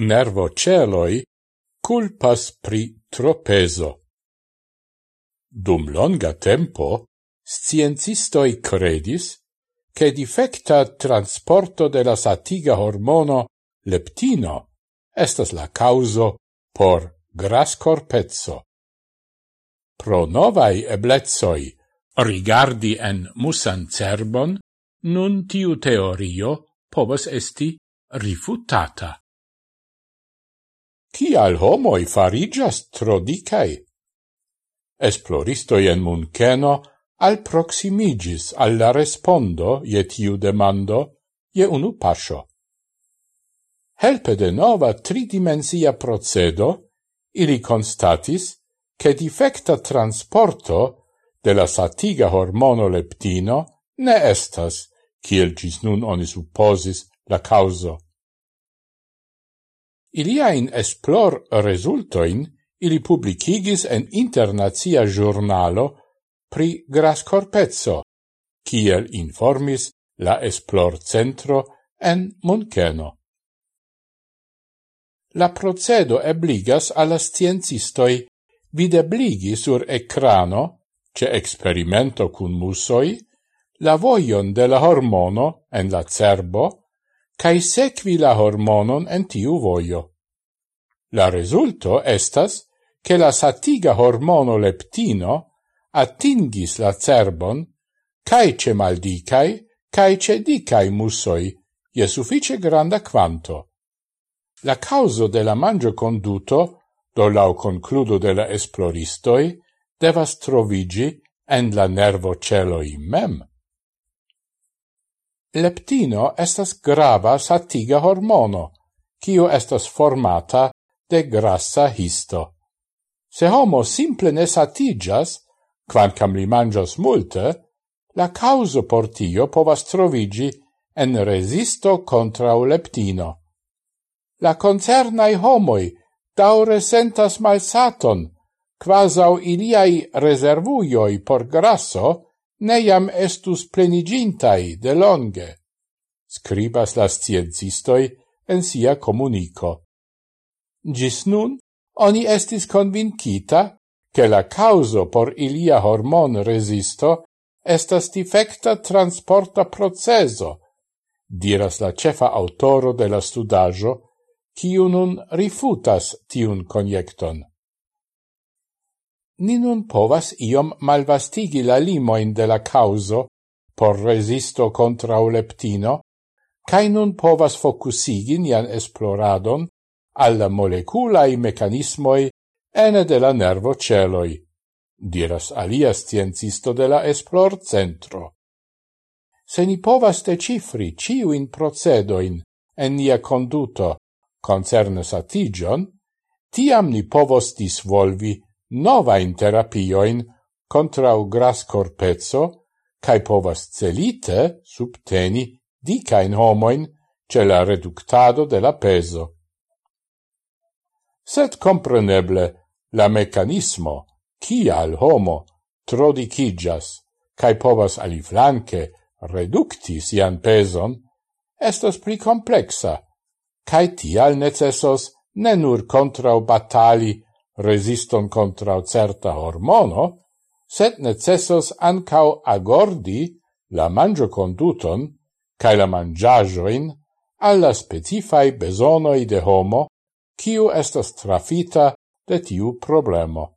nervo celoi culpas pri tropezo. Dum longa tempo, sciencistoi credis che defecta transporto de la satiga hormono leptino estas la causo por grascorpezzo. Pro novai eblezoi rigardi en musan cerbon, nun tiu teorio povas esti rifutata. Tial homoi farigias trodicai. Esploristoi en Munkeno al proximigis alla respondo je tiu demando je unu pascio. Helpe de nova tridimensia procedo, ili constatis che defecta transporto de la satiga hormono leptino ne estas, kiel gis nun oni supposis, la causo. Iliain esplor resultoin ili publicigis en internazia giornalo pri grascorpezzo, kiel informis la esplor centro en Munkeno. La procedo ebligas alla sciencistoi videbligi sur ecrano, ce experimento cun musoi, la voion de la hormono en la cerbo, cae sequi la hormonon en tiu voio. La resulto estas che la satiga hormono leptino attingis la cerbon cae ce maldicae cae ce musoi je suffice granda quanto. La causo de la mangio conduto, do lau concludo de la esploristoi, devas trovigi en la nervo celoi mem. Leptino estas grava satiga hormono, cio estas formata de grassa histo. Se homo simple ne satigas, quancam li mangios multe, la causo por tio povas trovigi en resisto contra leptino. La concernai homoi daure sentas malsaton, quasau iliai reservuioi por grasso neiam estus plenigintai de longe, scribas las sciencistoi en sia comunico. Gis nun, oni estis convincita che la causo por ilia hormon resisto estas defecta transporta proceso, diras la cefa autoro de la studajo, kiu nun rifutas tiun conjecton. Ni nun povas iom malvastigi la limoin de la causo por resisto contra leptino, cae nun povas focusigi nian esploradon alla moleculai mecanismoi ene de la nervo celoi, diras alia sciencisto de la Esplor Centro. Se ni povas decifri ciuin procedoin en nia conduto concerne satigion, tiam ni povos disvolvi novain terapioin contrau gras corpezzo cae povas celite subteni dicain homoin ce la reductado de la peso sed compreneble la mecanismo al homo trodicigas cae povas aliflanque reducti sian peson, estos pli complexa, cae tial necessos ne nur contrau batali resiston contrau certa hormono, sed necessos ancau agordi la mangio conduton cae la mangiagioin alla specifai besonoi de homo kiu estas trafita de tiu problemo.